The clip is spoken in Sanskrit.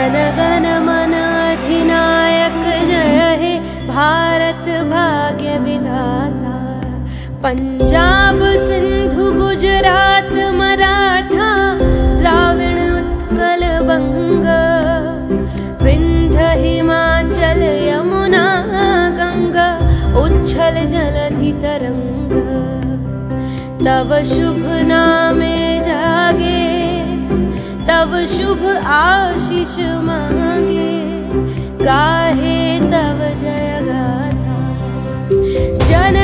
जनगण मन अधिनायक जय हे भारत भाग्य विधाता। पञ्जाब सिन्धु गुजरात मराठा द्राविण उत्कल बङ्ग विन्ध्य हिमाचल यमुना गङ्गा उच्छल जलधि तरङ्ग शुभ आशीष मांगे। गाहे तव जय गाथा। जन